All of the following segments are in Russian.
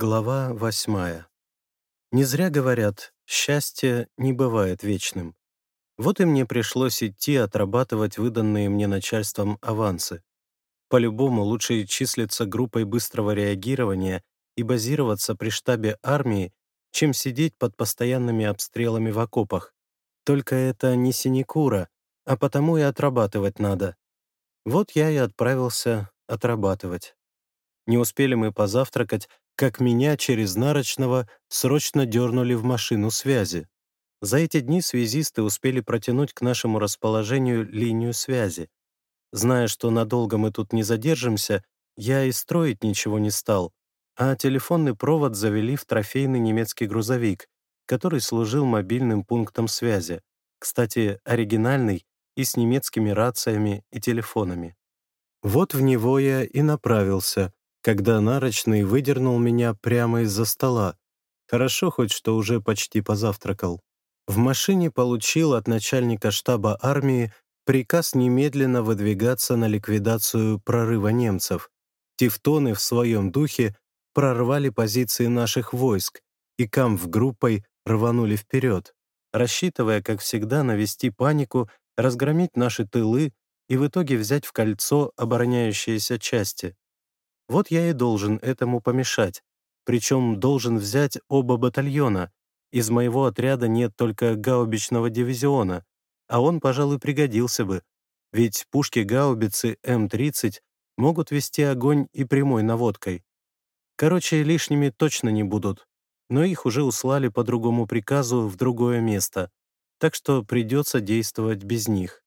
Глава восьмая. Не зря говорят, счастье не бывает вечным. Вот и мне пришлось идти отрабатывать выданные мне начальством авансы. По-любому лучше числиться группой быстрого реагирования и базироваться при штабе армии, чем сидеть под постоянными обстрелами в окопах. Только это не синекура, а потому и отрабатывать надо. Вот я и отправился отрабатывать. Не успели мы позавтракать, как меня через Нарочного срочно дернули в машину связи. За эти дни связисты успели протянуть к нашему расположению линию связи. Зная, что надолго мы тут не задержимся, я и строить ничего не стал, а телефонный провод завели в трофейный немецкий грузовик, который служил мобильным пунктом связи, кстати, оригинальный и с немецкими рациями и телефонами. Вот в него я и направился, когда нарочный выдернул меня прямо из-за стола. Хорошо хоть, что уже почти позавтракал. В машине получил от начальника штаба армии приказ немедленно выдвигаться на ликвидацию прорыва немцев. Тевтоны в своем духе прорвали позиции наших войск, и камв группой рванули вперед, рассчитывая, как всегда, навести панику, разгромить наши тылы и в итоге взять в кольцо обороняющиеся части. Вот я и должен этому помешать. Причем должен взять оба батальона. Из моего отряда нет только гаубичного дивизиона, а он, пожалуй, пригодился бы. Ведь пушки-гаубицы М-30 могут вести огонь и прямой наводкой. Короче, лишними точно не будут, но их уже услали по другому приказу в другое место, так что придется действовать без них.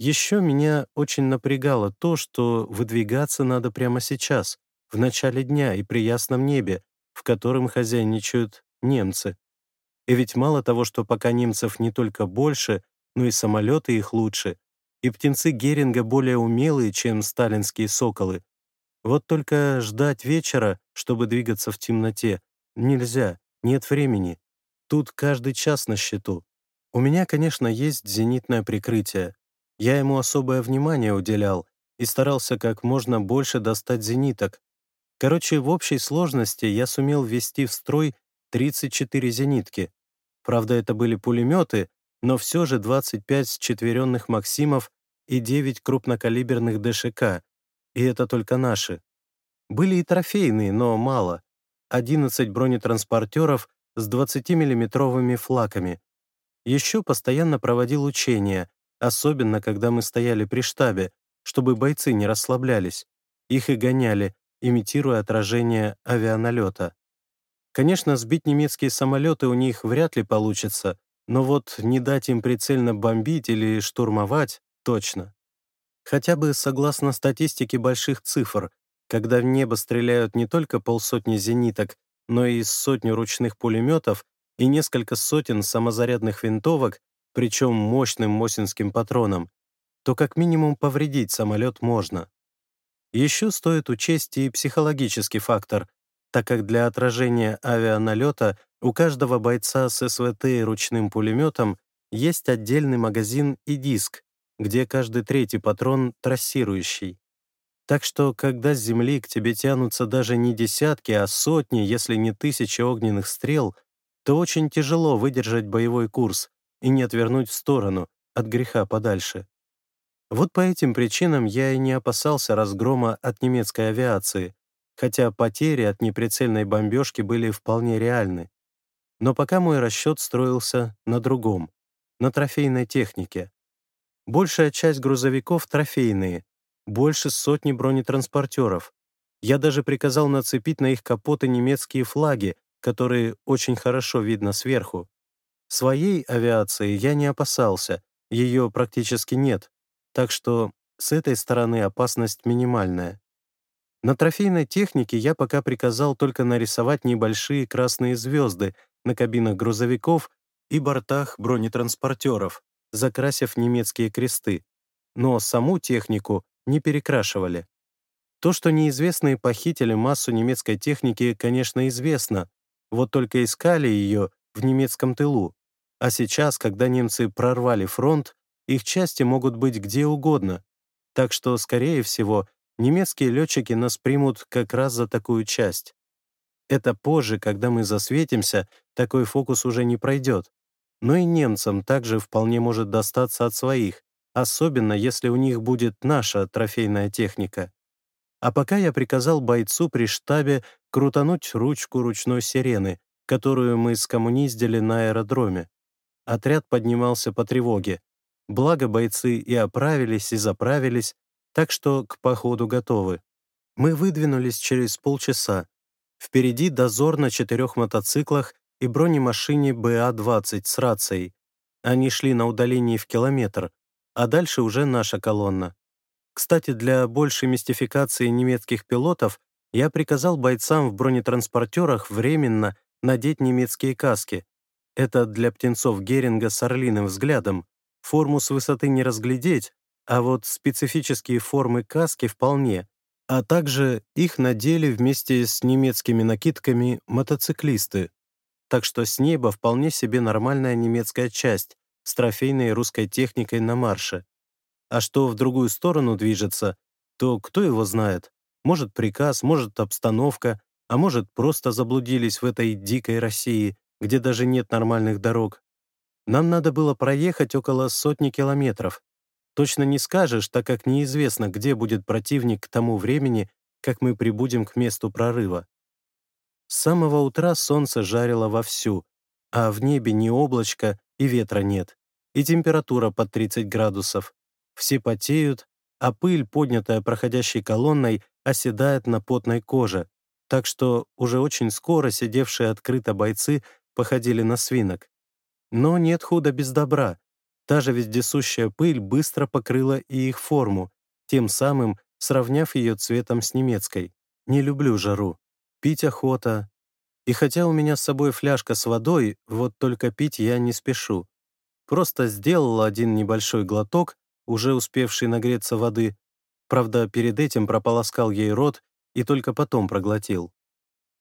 Еще меня очень напрягало то, что выдвигаться надо прямо сейчас, в начале дня и при ясном небе, в котором хозяйничают немцы. И ведь мало того, что пока немцев не только больше, но и самолеты их лучше, и птенцы Геринга более умелые, чем сталинские соколы. Вот только ждать вечера, чтобы двигаться в темноте, нельзя, нет времени. Тут каждый час на счету. У меня, конечно, есть зенитное прикрытие, я ему особое внимание уделял и старался как можно больше достать зениток. Короче, в общей сложности я сумел ввести в строй 34 зенитки. Правда, это были пулеметы, но все же 25 счетверенных «Максимов» и 9 крупнокалиберных ДШК, и это только наши. Были и трофейные, но мало. 11 бронетранспортеров с 20-миллиметровыми флаками. Еще постоянно проводил учения, Особенно, когда мы стояли при штабе, чтобы бойцы не расслаблялись. Их и гоняли, имитируя отражение авианалета. Конечно, сбить немецкие самолеты у них вряд ли получится, но вот не дать им прицельно бомбить или штурмовать — точно. Хотя бы согласно статистике больших цифр, когда в небо стреляют не только полсотни зениток, но и сотню ручных пулеметов и несколько сотен самозарядных винтовок, причем мощным мосинским патроном, то как минимум повредить самолет можно. Еще стоит учесть и психологический фактор, так как для отражения авианалета у каждого бойца с СВТ и ручным пулеметом есть отдельный магазин и диск, где каждый третий патрон трассирующий. Так что, когда с земли к тебе тянутся даже не десятки, а сотни, если не тысячи огненных стрел, то очень тяжело выдержать боевой курс, и не отвернуть в сторону, от греха подальше. Вот по этим причинам я и не опасался разгрома от немецкой авиации, хотя потери от неприцельной бомбежки были вполне реальны. Но пока мой расчет строился на другом, на трофейной технике. Большая часть грузовиков трофейные, больше сотни бронетранспортеров. Я даже приказал нацепить на их капоты немецкие флаги, которые очень хорошо видно сверху. Своей авиации я не опасался, ее практически нет, так что с этой стороны опасность минимальная. На трофейной технике я пока приказал только нарисовать небольшие красные звезды на кабинах грузовиков и бортах бронетранспортеров, закрасив немецкие кресты, но саму технику не перекрашивали. То, что неизвестные похитили массу немецкой техники, конечно, известно, вот только искали ее в немецком тылу. А сейчас, когда немцы прорвали фронт, их части могут быть где угодно. Так что, скорее всего, немецкие летчики нас примут как раз за такую часть. Это позже, когда мы засветимся, такой фокус уже не пройдет. Но и немцам также вполне может достаться от своих, особенно если у них будет наша трофейная техника. А пока я приказал бойцу при штабе крутануть ручку ручной сирены, которую мы скоммуниздили на аэродроме. Отряд поднимался по тревоге. Благо бойцы и оправились, и заправились, так что к походу готовы. Мы выдвинулись через полчаса. Впереди дозор на четырех мотоциклах и бронемашине БА-20 с рацией. Они шли на удалении в километр, а дальше уже наша колонна. Кстати, для большей мистификации немецких пилотов я приказал бойцам в бронетранспортерах временно надеть немецкие каски. Это для птенцов Геринга с орлиным взглядом. Форму с высоты не разглядеть, а вот специфические формы каски вполне. А также их надели вместе с немецкими накидками мотоциклисты. Так что с неба вполне себе нормальная немецкая часть с трофейной русской техникой на марше. А что в другую сторону движется, то кто его знает? Может приказ, может обстановка, а может просто заблудились в этой дикой России, где даже нет нормальных дорог. Нам надо было проехать около сотни километров. Точно не скажешь, так как неизвестно, где будет противник к тому времени, как мы прибудем к месту прорыва. С самого утра солнце жарило вовсю, а в небе ни облачка и ветра нет, и температура под 30 градусов. Все потеют, а пыль, поднятая проходящей колонной, оседает на потной коже, так что уже очень скоро сидевшие открыто бойцы походили на свинок. Но нет худа без добра. Та же вездесущая пыль быстро покрыла и их форму, тем самым сравняв ее цветом с немецкой. Не люблю жару. Пить охота. И хотя у меня с собой фляжка с водой, вот только пить я не спешу. Просто сделал один небольшой глоток, уже успевший нагреться воды. Правда, перед этим прополоскал ей рот и только потом проглотил.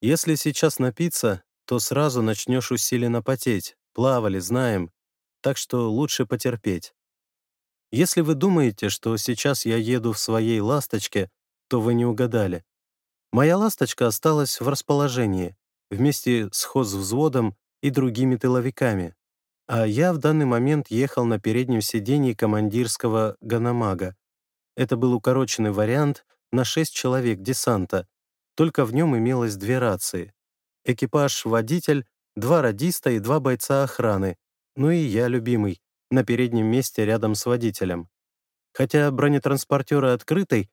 Если сейчас напиться, то сразу начнешь усиленно потеть. Плавали, знаем. Так что лучше потерпеть. Если вы думаете, что сейчас я еду в своей «Ласточке», то вы не угадали. Моя «Ласточка» осталась в расположении, вместе с хозвзводом и другими тыловиками. А я в данный момент ехал на переднем сидении командирского «Ганамага». Это был укороченный вариант на 6 человек десанта, только в нем имелось две рации. Экипаж, водитель, два радиста и два бойца охраны, ну и я, любимый, на переднем месте рядом с водителем. Хотя бронетранспортеры открытый,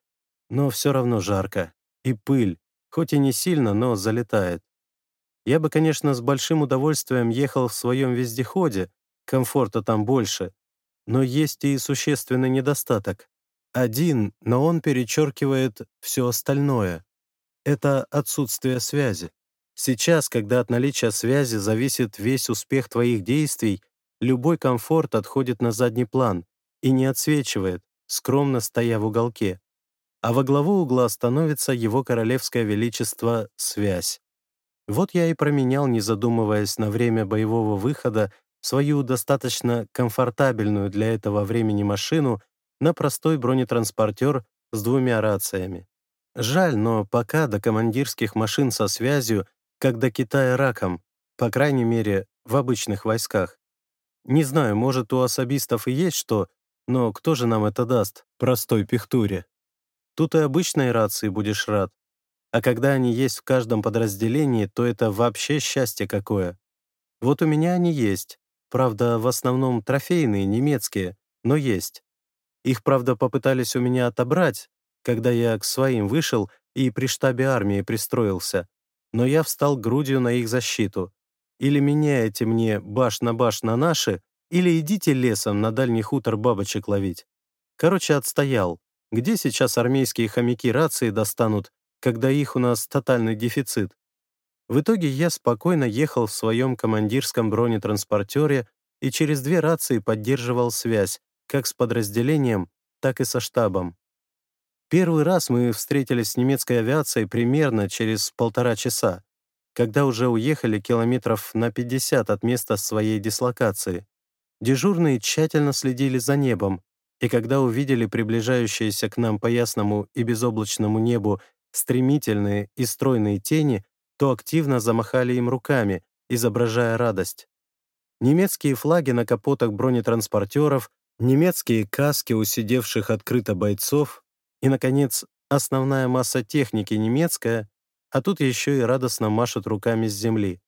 но все равно жарко. И пыль, хоть и не сильно, но залетает. Я бы, конечно, с большим удовольствием ехал в своем вездеходе, комфорта там больше, но есть и существенный недостаток. Один, но он перечеркивает все остальное. Это отсутствие связи. Сейчас, когда от наличия связи зависит весь успех твоих действий, любой комфорт отходит на задний план и не отсвечивает, скромно стоя в уголке. А во главу угла становится его королевское величество — связь. Вот я и променял, не задумываясь на время боевого выхода, свою достаточно комфортабельную для этого времени машину на простой бронетранспортер с двумя рациями. Жаль, но пока до командирских машин со связью, как до Китая раком, по крайней мере, в обычных войсках. Не знаю, может, у особистов и есть что, но кто же нам это даст, простой пихтуре? Тут и обычной рации будешь рад. А когда они есть в каждом подразделении, то это вообще счастье какое. Вот у меня они есть. Правда, в основном трофейные, немецкие, но есть. Их, правда, попытались у меня отобрать, когда я к своим вышел и при штабе армии пристроился, но я встал грудью на их защиту. Или меняете мне баш на баш на наши, или идите лесом на дальний хутор бабочек ловить. Короче, отстоял. Где сейчас армейские хомяки рации достанут, когда их у нас тотальный дефицит? В итоге я спокойно ехал в своем командирском бронетранспортере и через две рации поддерживал связь, как с подразделением, так и со штабом. Первый раз мы встретились с немецкой авиацией примерно через полтора часа, когда уже уехали километров на 50 от места своей дислокации. Дежурные тщательно следили за небом, и когда увидели приближающиеся к нам по ясному и безоблачному небу стремительные и стройные тени, то активно замахали им руками, изображая радость. Немецкие флаги на капотах бронетранспортеров, немецкие каски у сидевших открыто бойцов и, наконец, основная масса техники немецкая, а тут еще и радостно машут руками с земли.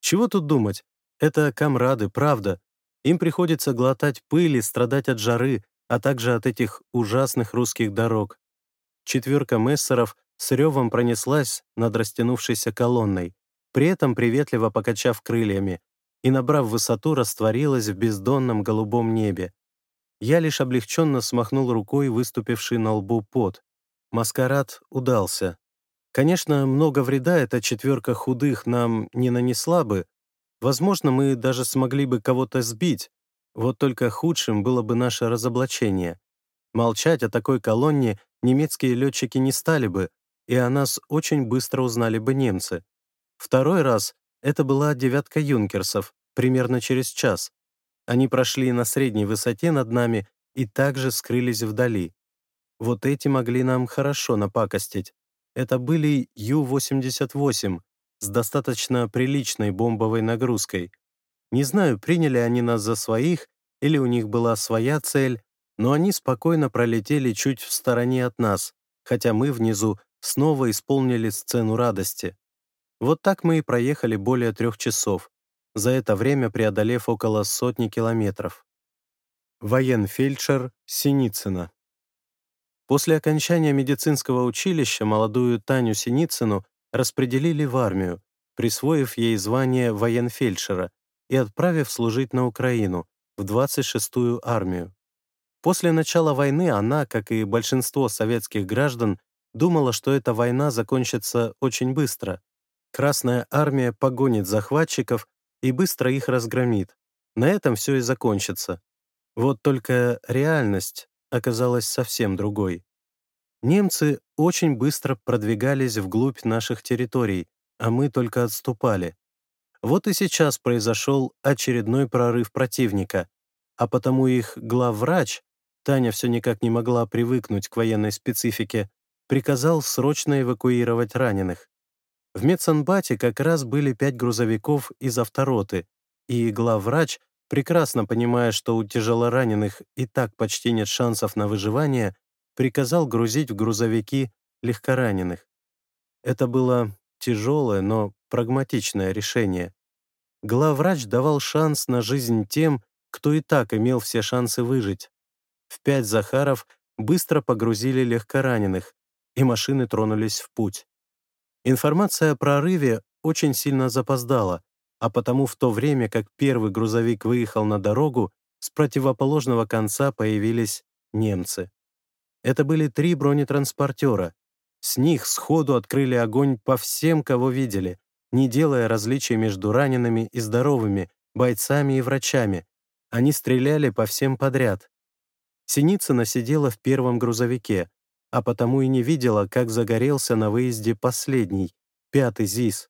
Чего тут думать? Это камрады, правда. Им приходится глотать пыль и страдать от жары, а также от этих ужасных русских дорог. Четверка мессеров с ревом пронеслась над растянувшейся колонной, при этом приветливо покачав крыльями, и, набрав высоту, растворилась в бездонном голубом небе. Я лишь облегченно смахнул рукой выступивший на лбу пот. Маскарад удался. Конечно, много вреда эта четверка худых нам не нанесла бы. Возможно, мы даже смогли бы кого-то сбить. Вот только худшим было бы наше разоблачение. Молчать о такой колонне немецкие летчики не стали бы, и о нас очень быстро узнали бы немцы. Второй раз это была девятка юнкерсов, примерно через час. Они прошли на средней высоте над нами и также скрылись вдали. Вот эти могли нам хорошо напакостить. Это были Ю-88 с достаточно приличной бомбовой нагрузкой. Не знаю, приняли они нас за своих или у них была своя цель, но они спокойно пролетели чуть в стороне от нас, хотя мы внизу снова исполнили сцену радости. Вот так мы и проехали более трех часов, за это время преодолев около сотни километров. Военфельдшер Синицына После окончания медицинского училища молодую Таню Синицыну распределили в армию, присвоив ей звание военфельдшера и отправив служить на Украину, в 26-ю армию. После начала войны она, как и большинство советских граждан, думала, что эта война закончится очень быстро. Красная армия погонит захватчиков и быстро их разгромит. На этом все и закончится. Вот только реальность оказалась совсем другой. Немцы очень быстро продвигались вглубь наших территорий, а мы только отступали. Вот и сейчас произошел очередной прорыв противника, а потому их главврач, Таня все никак не могла привыкнуть к военной специфике, приказал срочно эвакуировать раненых. В медсанбате как раз были пять грузовиков из автороты, и главврач, прекрасно понимая, что у тяжелораненых и так почти нет шансов на выживание, приказал грузить в грузовики легкораненых. Это было тяжелое, но прагматичное решение. Главврач давал шанс на жизнь тем, кто и так имел все шансы выжить. В пять Захаров быстро погрузили легкораненых, и машины тронулись в путь. Информация о прорыве очень сильно запоздала, а потому в то время, как первый грузовик выехал на дорогу, с противоположного конца появились немцы. Это были три бронетранспортера. С них сходу открыли огонь по всем, кого видели, не делая различий между ранеными и здоровыми, бойцами и врачами. Они стреляли по всем подряд. Синицына сидела в первом грузовике, а потому и не видела, как загорелся на выезде последний, пятый ЗИС.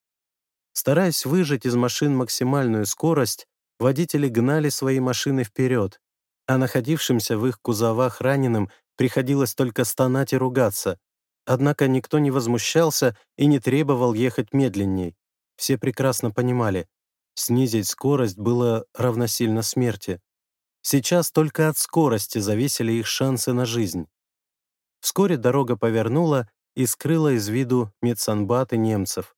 Стараясь выжать из машин максимальную скорость, водители гнали свои машины вперед, а находившимся в их кузовах раненым приходилось только стонать и ругаться. Однако никто не возмущался и не требовал ехать медленней. Все прекрасно понимали, снизить скорость было равносильно смерти. Сейчас только от скорости зависели их шансы на жизнь. Вскоре дорога повернула и скрыла из виду медсанбат и немцев.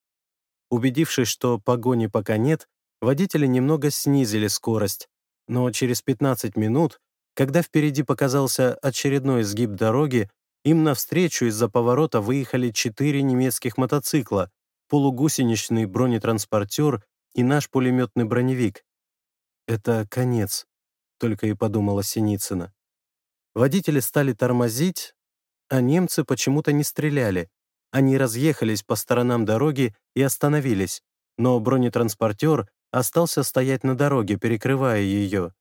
Убедившись, что погони пока нет, водители немного снизили скорость, но через 15 минут, когда впереди показался очередной изгиб дороги, им навстречу из-за поворота выехали четыре немецких мотоцикла, полугусеничный бронетранспортер и наш пулеметный броневик. «Это конец», — только и подумала Синицына. Водители стали тормозить, а немцы почему-то не стреляли. Они разъехались по сторонам дороги и остановились, но бронетранспортер остался стоять на дороге, перекрывая ее.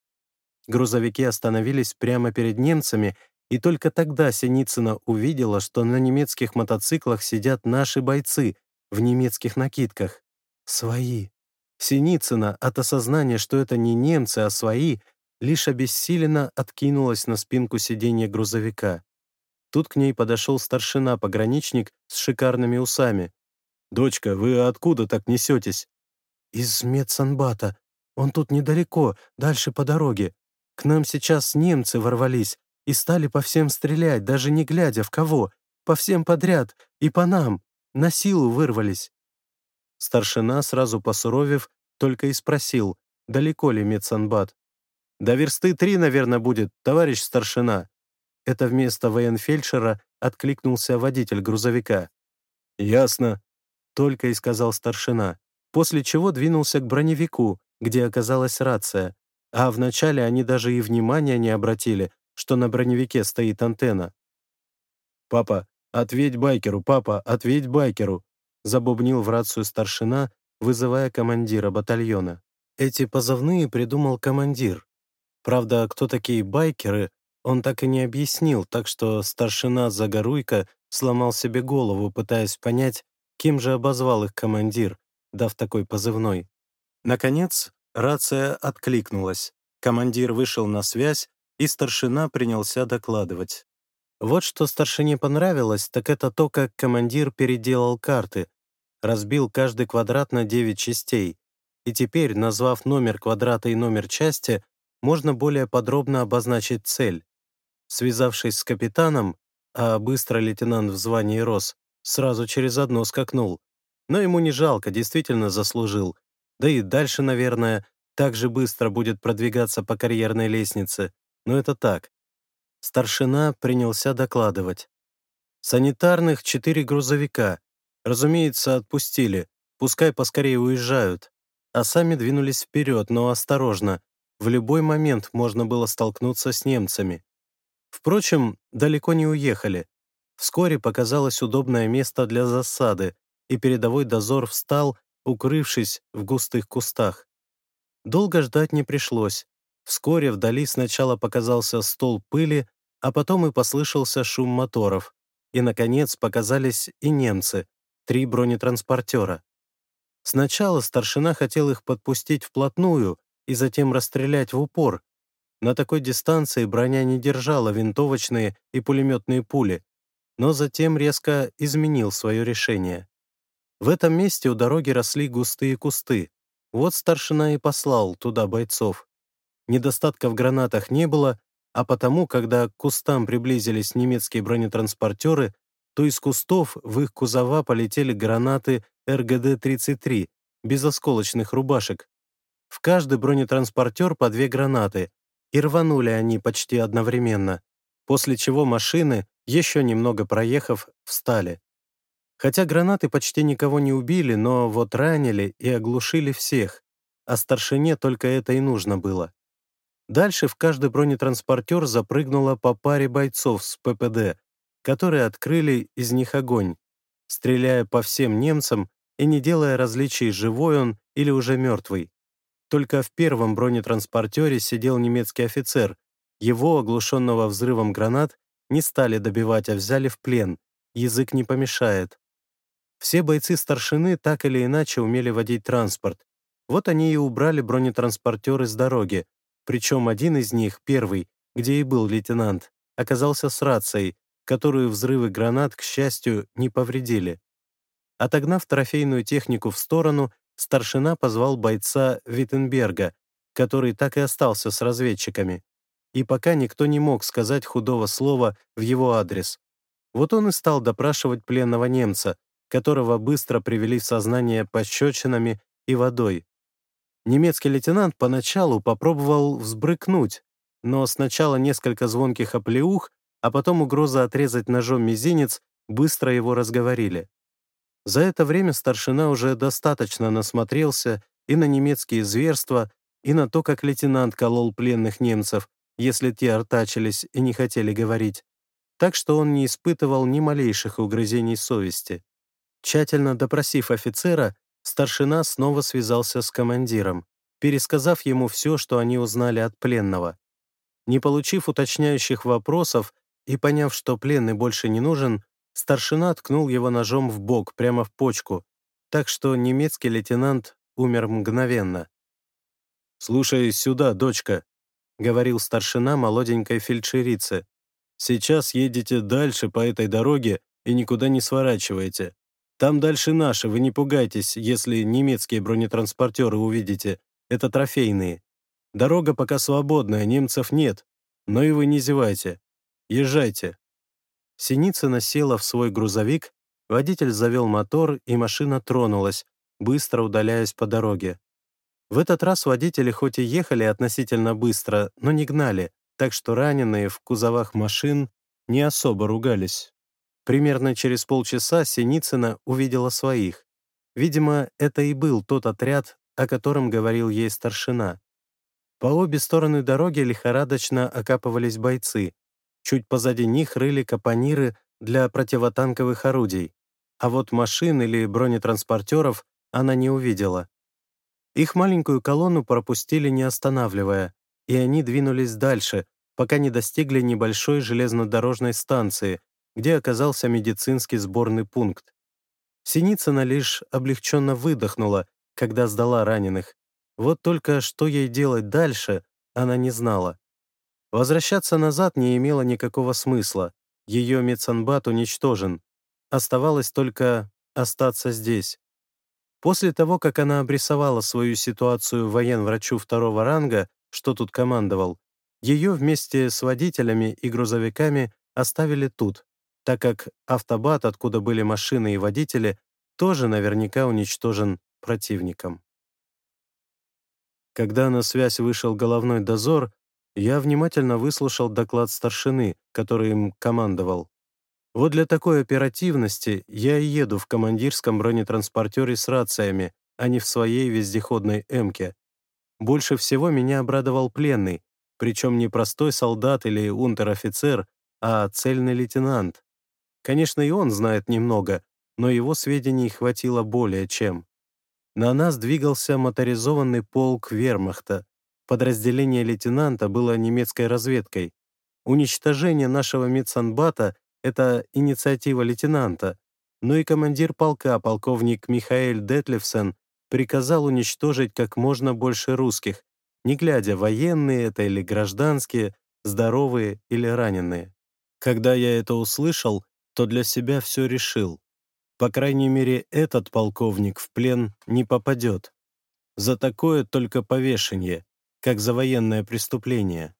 Грузовики остановились прямо перед немцами, и только тогда Синицына увидела, что на немецких мотоциклах сидят наши бойцы в немецких накидках. Свои. Синицына от осознания, что это не немцы, а свои, лишь обессиленно откинулась на спинку сиденья грузовика. Тут к ней подошел старшина-пограничник с шикарными усами. «Дочка, вы откуда так несетесь?» «Из медсанбата. Он тут недалеко, дальше по дороге. К нам сейчас немцы ворвались и стали по всем стрелять, даже не глядя в кого. По всем подряд и по нам. На силу вырвались». Старшина, сразу посуровев, только и спросил, далеко ли медсанбат. «До версты три, наверное, будет, товарищ старшина». Это вместо военфельдшера откликнулся водитель грузовика. «Ясно», — только и сказал старшина, после чего двинулся к броневику, где оказалась рация, а вначале они даже и внимания не обратили, что на броневике стоит антенна. «Папа, ответь байкеру, папа, ответь байкеру», забубнил в рацию старшина, вызывая командира батальона. Эти позывные придумал командир. Правда, кто такие байкеры, он так и не объяснил, так что старшина Загоруйко сломал себе голову, пытаясь понять, кем же обозвал их командир, дав такой позывной. Наконец, рация откликнулась. Командир вышел на связь, и старшина принялся докладывать. Вот что старшине понравилось, так это то, как командир переделал карты, разбил каждый квадрат на 9 частей, и теперь, назвав номер квадрата и номер части, можно более подробно обозначить цель. Связавшись с капитаном, а быстро лейтенант в звании рос, сразу через одно скакнул. Но ему не жалко, действительно заслужил. Да и дальше, наверное, так же быстро будет продвигаться по карьерной лестнице. Но это так. Старшина принялся докладывать. Санитарных четыре грузовика. Разумеется, отпустили. Пускай поскорее уезжают. А сами двинулись вперед, но осторожно. В любой момент можно было столкнуться с немцами. Впрочем, далеко не уехали. Вскоре показалось удобное место для засады, и передовой дозор встал, укрывшись в густых кустах. Долго ждать не пришлось. Вскоре вдали сначала показался стол пыли, а потом и послышался шум моторов. И, наконец, показались и немцы, три бронетранспортера. Сначала старшина хотел их подпустить вплотную и затем расстрелять в упор, на такой дистанции броня не держала винтовочные и пулеметные пули, но затем резко изменил свое решение. В этом месте у дороги росли густые кусты. Вот старшина и послал туда бойцов. Недостатка в гранатах не было, а потому, когда к кустам приблизились немецкие бронетранспортеры, то из кустов в их кузова полетели гранаты РГД-33 без осколочных рубашек. В каждый бронетранспортер по две гранаты, и рванули они почти одновременно, после чего машины, еще немного проехав, встали. Хотя гранаты почти никого не убили, но вот ранили и оглушили всех, а старшине только это и нужно было. Дальше в каждый бронетранспортер запрыгнуло по паре бойцов с ППД, которые открыли из них огонь, стреляя по всем немцам и не делая различий, живой он или уже мертвый. Только в первом бронетранспортере сидел немецкий офицер. Его, оглушенного взрывом гранат, не стали добивать, а взяли в плен. Язык не помешает. Все бойцы старшины так или иначе умели водить транспорт. Вот они и убрали бронетранспортеры с дороги. Причем один из них, первый, где и был лейтенант, оказался с рацией, которую взрывы гранат, к счастью, не повредили. Отогнав трофейную технику в сторону, старшина позвал бойца Виттенберга, который так и остался с разведчиками. И пока никто не мог сказать худого слова в его адрес. Вот он и стал допрашивать пленного немца, которого быстро привели в сознание пощечинами и водой. Немецкий лейтенант поначалу попробовал взбрыкнуть, но сначала несколько звонких оплеух, а потом угроза отрезать ножом мизинец быстро его разговорили. За это время старшина уже достаточно насмотрелся и на немецкие зверства, и на то, как лейтенант колол пленных немцев, если те артачились и не хотели говорить, так что он не испытывал ни малейших угрызений совести. Тщательно допросив офицера, старшина снова связался с командиром, пересказав ему все, что они узнали от пленного. Не получив уточняющих вопросов и поняв, что пленный больше не нужен, Старшина ткнул его ножом в бок, прямо в почку, так что немецкий лейтенант умер мгновенно. «Слушай сюда, дочка», — говорил старшина молоденькой фельдшерице. «Сейчас едете дальше по этой дороге и никуда не сворачиваете. Там дальше наши, вы не пугайтесь, если немецкие бронетранспортеры увидите. Это трофейные. Дорога пока свободная, немцев нет. Но и вы не зевайте. Езжайте». Синицына села в свой грузовик, водитель завел мотор, и машина тронулась, быстро удаляясь по дороге. В этот раз водители хоть и ехали относительно быстро, но не гнали, так что раненые в кузовах машин не особо ругались. Примерно через полчаса Синицына увидела своих. Видимо, это и был тот отряд, о котором говорил ей старшина. По обе стороны дороги лихорадочно окапывались бойцы. Чуть позади них рыли капониры для противотанковых орудий. А вот машин или бронетранспортеров она не увидела. Их маленькую колонну пропустили, не останавливая, и они двинулись дальше, пока не достигли небольшой железнодорожной станции, где оказался медицинский сборный пункт. Синицына лишь облегченно выдохнула, когда сдала раненых. Вот только что ей делать дальше, она не знала. Возвращаться назад не имело никакого смысла. Ее медсанбат уничтожен. Оставалось только остаться здесь. После того, как она обрисовала свою ситуацию военврачу второго ранга, что тут командовал, ее вместе с водителями и грузовиками оставили тут, так как автобат, откуда были машины и водители, тоже наверняка уничтожен противником. Когда на связь вышел головной дозор, я внимательно выслушал доклад старшины, который им командовал. Вот для такой оперативности я и еду в командирском бронетранспортере с рациями, а не в своей вездеходной «Эмке». Больше всего меня обрадовал пленный, причем не простой солдат или унтер-офицер, а цельный лейтенант. Конечно, и он знает немного, но его сведений хватило более чем. На нас двигался моторизованный полк вермахта. Подразделение лейтенанта было немецкой разведкой. Уничтожение нашего медсанбата — это инициатива лейтенанта, но и командир полка, полковник Михаэль Детлевсен, приказал уничтожить как можно больше русских, не глядя, военные это или гражданские, здоровые или раненые. Когда я это услышал, то для себя все решил. По крайней мере, этот полковник в плен не попадет. За такое только повешение, как за военное преступление.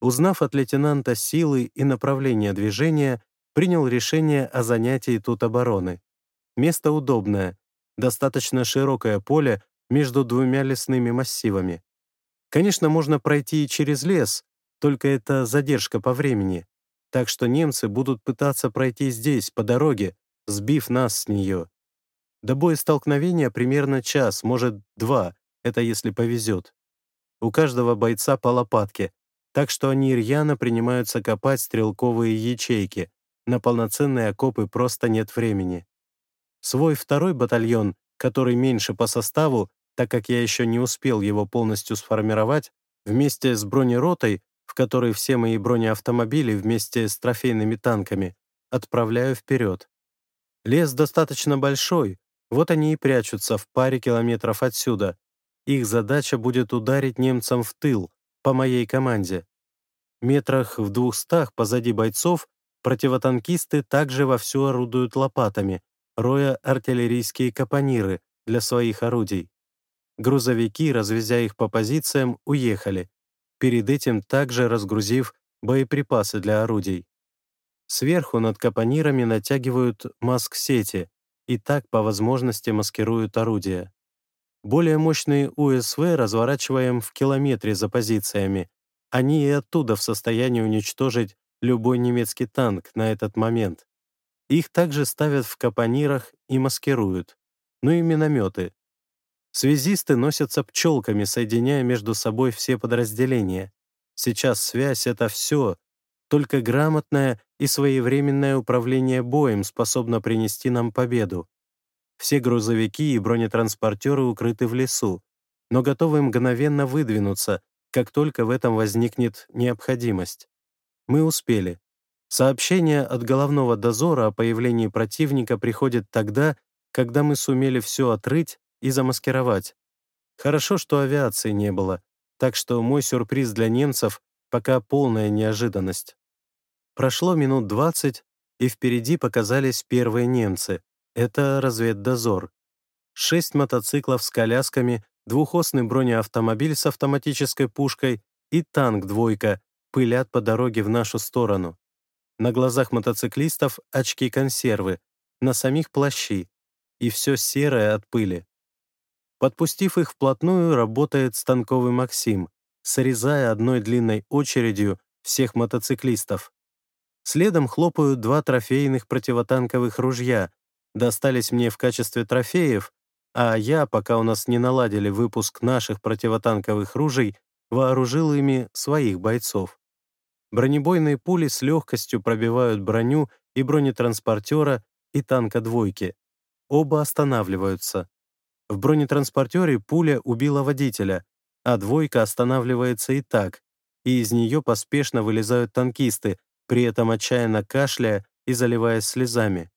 Узнав от лейтенанта силы и направления движения, принял решение о занятии тут обороны. Место удобное, достаточно широкое поле между двумя лесными массивами. Конечно, можно пройти и через лес, только это задержка по времени так что немцы будут пытаться пройти здесь, по дороге, сбив нас с нее. До боестолкновения примерно час, может, два, это если повезет. У каждого бойца по лопатке, так что они рьяно принимаются копать стрелковые ячейки. На полноценные окопы просто нет времени. Свой второй батальон, который меньше по составу, так как я еще не успел его полностью сформировать, вместе с бронеротой в который все мои бронеавтомобили вместе с трофейными танками отправляю вперед. Лес достаточно большой, вот они и прячутся в паре километров отсюда. Их задача будет ударить немцам в тыл, по моей команде. Метрах в двухстах позади бойцов противотанкисты также вовсю орудуют лопатами, роя артиллерийские капониры для своих орудий. Грузовики, развезя их по позициям, уехали, перед этим также разгрузив боеприпасы для орудий. Сверху над капонирами натягивают маск-сети и так по возможности маскируют орудия. Более мощные УСВ разворачиваем в километре за позициями. Они и оттуда в состоянии уничтожить любой немецкий танк на этот момент. Их также ставят в капонирах и маскируют. Ну и минометы. Связисты носятся пчелками, соединяя между собой все подразделения. Сейчас связь — это все. Только грамотное и своевременное управление боем способно принести нам победу. Все грузовики и бронетранспортеры укрыты в лесу, но готовы мгновенно выдвинуться, как только в этом возникнет необходимость. Мы успели. Сообщение от головного дозора о появлении противника приходит тогда, когда мы сумели все отрыть и замаскировать. Хорошо, что авиации не было, так что мой сюрприз для немцев пока полная неожиданность. Прошло минут 20, и впереди показались первые немцы. Это разведдозор. Шесть мотоциклов с колясками, двухосный бронеавтомобиль с автоматической пушкой и танк-двойка пылят по дороге в нашу сторону. На глазах мотоциклистов очки-консервы, на самих плащи, и все серое от пыли. Подпустив их вплотную, работает станковый Максим, срезая одной длинной очередью всех мотоциклистов. Следом хлопают два трофейных противотанковых ружья, достались мне в качестве трофеев, а я, пока у нас не наладили выпуск наших противотанковых ружей, вооружил ими своих бойцов. Бронебойные пули с легкостью пробивают броню и бронетранспортера, и танка двойки. Оба останавливаются. В бронетранспортере пуля убила водителя, а двойка останавливается и так, и из нее поспешно вылезают танкисты, при этом отчаянно кашляя и заливаясь слезами.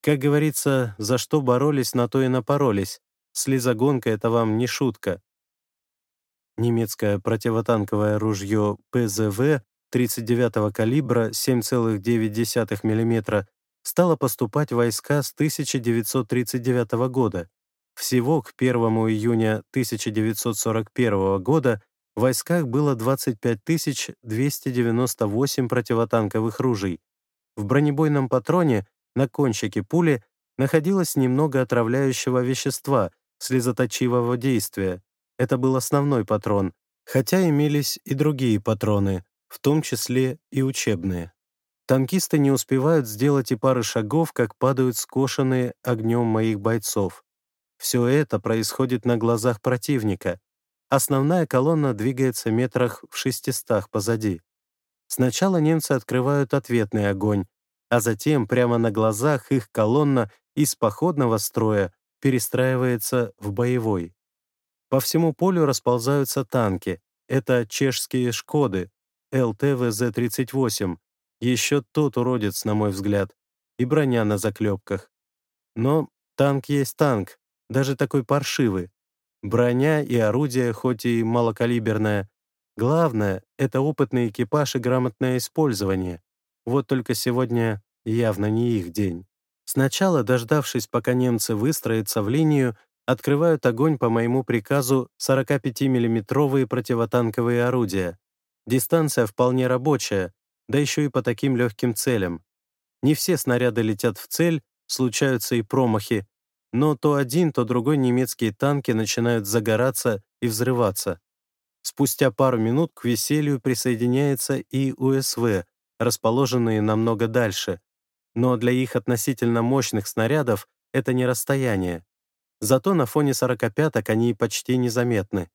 Как говорится, за что боролись, на то и напоролись. Слезогонка — это вам не шутка. Немецкое противотанковое ружье ПЗВ 39-го калибра 7,9 мм стало поступать в войска с 1939 года. Всего к 1 июня 1941 года в войсках было 25 298 противотанковых ружей. В бронебойном патроне на кончике пули находилось немного отравляющего вещества, слезоточивого действия. Это был основной патрон, хотя имелись и другие патроны, в том числе и учебные. Танкисты не успевают сделать и пары шагов, как падают скошенные огнем моих бойцов. Все это происходит на глазах противника. Основная колонна двигается метрах в шестистах позади. Сначала немцы открывают ответный огонь, а затем прямо на глазах их колонна из походного строя перестраивается в боевой. По всему полю расползаются танки. Это чешские «Шкоды», ЛТВЗ-38, еще тот уродец, на мой взгляд, и броня на заклепках. Но танк есть танк, даже такой паршивый. Броня и орудие, хоть и малокалиберное. Главное — это опытный экипаж и грамотное использование. Вот только сегодня явно не их день. Сначала, дождавшись, пока немцы выстроятся в линию, открывают огонь по моему приказу 45-миллиметровые противотанковые орудия. Дистанция вполне рабочая, да еще и по таким легким целям. Не все снаряды летят в цель, случаются и промахи, но то один, то другой немецкие танки начинают загораться и взрываться. Спустя пару минут к веселью присоединяется и УСВ, расположенные намного дальше. Но для их относительно мощных снарядов это не расстояние. Зато на фоне 45-ок они почти незаметны.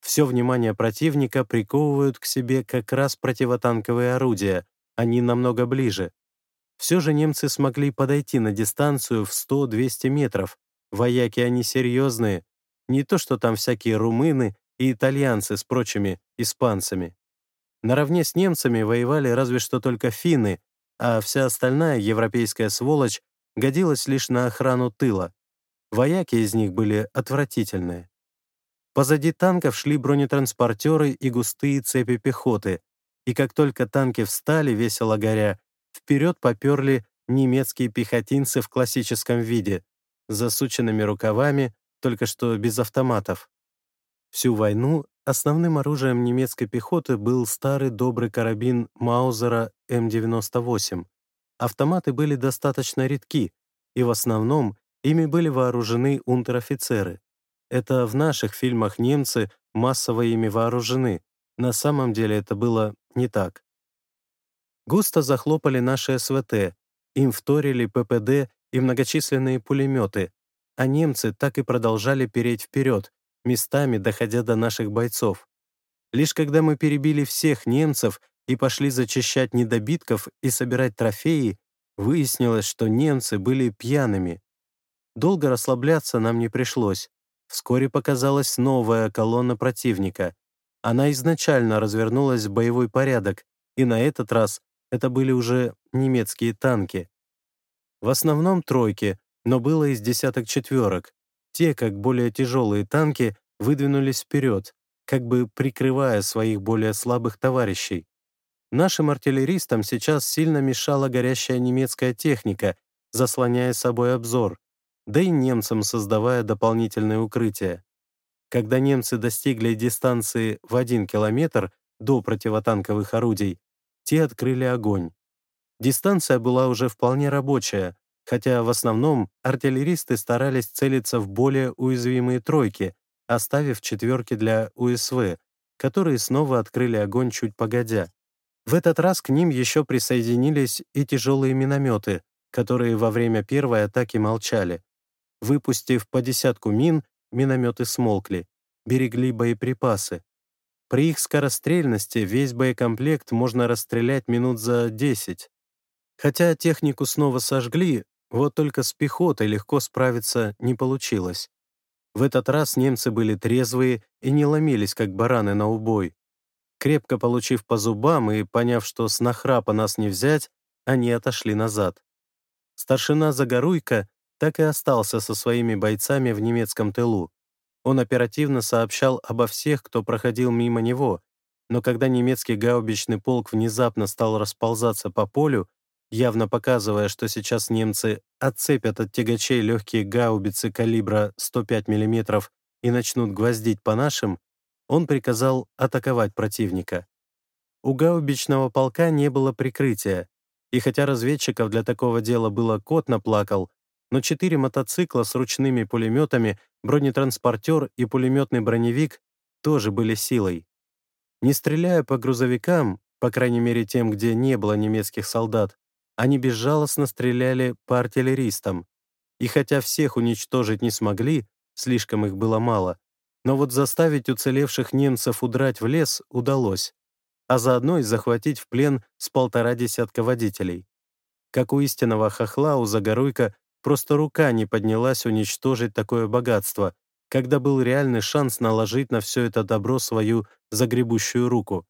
Все внимание противника приковывают к себе как раз противотанковые орудия, они намного ближе. Все же немцы смогли подойти на дистанцию в 100-200 метров. Вояки они серьезные. Не то, что там всякие румыны и итальянцы с прочими испанцами. Наравне с немцами воевали разве что только финны, а вся остальная европейская сволочь годилась лишь на охрану тыла. Вояки из них были отвратительные. Позади танков шли бронетранспортеры и густые цепи пехоты, и как только танки встали, весело горя, вперед поперли немецкие пехотинцы в классическом виде, засученными рукавами, только что без автоматов. Всю войну Основным оружием немецкой пехоты был старый добрый карабин Маузера М98. Автоматы были достаточно редки, и в основном ими были вооружены унтер-офицеры. Это в наших фильмах немцы массово ими вооружены. На самом деле это было не так. Густо захлопали наши СВТ, им вторили ППД и многочисленные пулеметы, а немцы так и продолжали переть вперед, местами доходя до наших бойцов. Лишь когда мы перебили всех немцев и пошли зачищать недобитков и собирать трофеи, выяснилось, что немцы были пьяными. Долго расслабляться нам не пришлось. Вскоре показалась новая колонна противника. Она изначально развернулась в боевой порядок, и на этот раз это были уже немецкие танки. В основном тройки, но было из десяток четверок. Те, как более тяжелые танки, выдвинулись вперед, как бы прикрывая своих более слабых товарищей. Нашим артиллеристам сейчас сильно мешала горящая немецкая техника, заслоняя собой обзор, да и немцам создавая дополнительное укрытие. Когда немцы достигли дистанции в один километр до противотанковых орудий, те открыли огонь. Дистанция была уже вполне рабочая, хотя в основном артиллеристы старались целиться в более уязвимые тройки, оставив четверки для УСВ, которые снова открыли огонь чуть погодя. В этот раз к ним еще присоединились и тяжелые минометы, которые во время первой атаки молчали. Выпустив по десятку мин, минометы смолкли, берегли боеприпасы. При их скорострельности весь боекомплект можно расстрелять минут за 10. Хотя технику снова сожгли, вот только с пехотой легко справиться не получилось. В этот раз немцы были трезвые и не ломились, как бараны на убой. Крепко получив по зубам и поняв, что с нахрапа нас не взять, они отошли назад. Старшина Загоруйко так и остался со своими бойцами в немецком тылу. Он оперативно сообщал обо всех, кто проходил мимо него, но когда немецкий гаубичный полк внезапно стал расползаться по полю, явно показывая, что сейчас немцы отцепят от тягачей легкие гаубицы калибра 105 мм и начнут гвоздить по нашим, он приказал атаковать противника. У гаубичного полка не было прикрытия, и хотя разведчиков для такого дела было кот наплакал, но четыре мотоцикла с ручными пулеметами, бронетранспортер и пулеметный броневик тоже были силой. Не стреляя по грузовикам, по крайней мере тем, где не было немецких солдат, они безжалостно стреляли по артиллеристам. И хотя всех уничтожить не смогли, слишком их было мало, но вот заставить уцелевших немцев удрать в лес удалось, а заодно и захватить в плен с полтора десятка водителей. Как у истинного хохла, у Загоруйка просто рука не поднялась уничтожить такое богатство, когда был реальный шанс наложить на все это добро свою загребущую руку.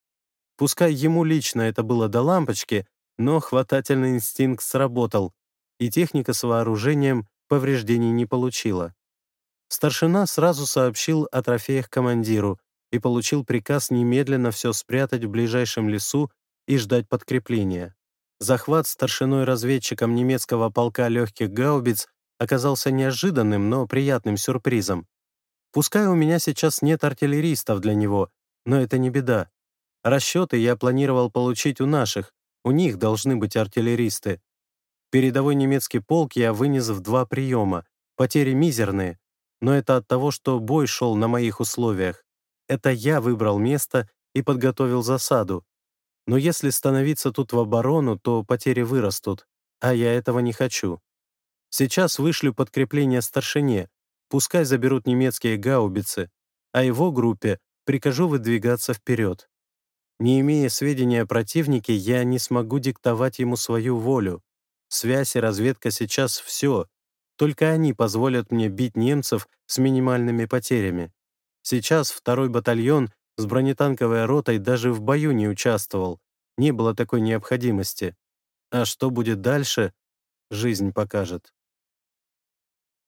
Пускай ему лично это было до лампочки, но хватательный инстинкт сработал, и техника с вооружением повреждений не получила. Старшина сразу сообщил о трофеях командиру и получил приказ немедленно все спрятать в ближайшем лесу и ждать подкрепления. Захват старшиной-разведчиком немецкого полка легких гаубиц оказался неожиданным, но приятным сюрпризом. Пускай у меня сейчас нет артиллеристов для него, но это не беда. Расчеты я планировал получить у наших, у них должны быть артиллеристы. Передовой немецкий полк я вынес в два приема. Потери мизерные, но это от того, что бой шел на моих условиях. Это я выбрал место и подготовил засаду. Но если становиться тут в оборону, то потери вырастут, а я этого не хочу. Сейчас вышлю подкрепление старшине, пускай заберут немецкие гаубицы, а его группе прикажу выдвигаться вперед. Не имея сведения о противнике, я не смогу диктовать ему свою волю. Связь и разведка сейчас — все. Только они позволят мне бить немцев с минимальными потерями. Сейчас второй батальон с бронетанковой ротой даже в бою не участвовал. Не было такой необходимости. А что будет дальше, жизнь покажет.